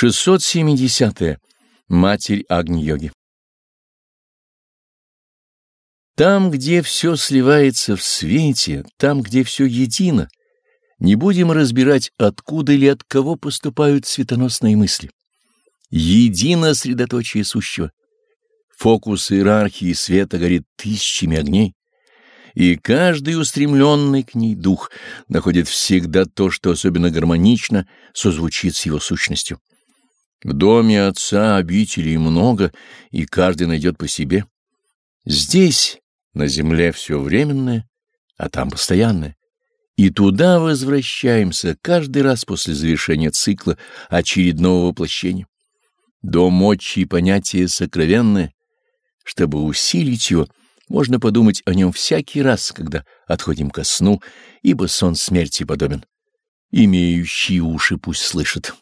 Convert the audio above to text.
670. -е. Матерь Агни-йоги Там, где все сливается в свете, там, где все едино, не будем разбирать, откуда или от кого поступают светоносные мысли. Едино средоточие сущего. Фокус иерархии света горит тысячами огней, и каждый устремленный к ней дух находит всегда то, что особенно гармонично созвучит с его сущностью. В доме отца обителей много, и каждый найдет по себе. Здесь, на земле, все временное, а там постоянное. И туда возвращаемся каждый раз после завершения цикла очередного воплощения. Дом мочи и понятие сокровенное. Чтобы усилить его, можно подумать о нем всякий раз, когда отходим ко сну, ибо сон смерти подобен. Имеющие уши пусть слышат.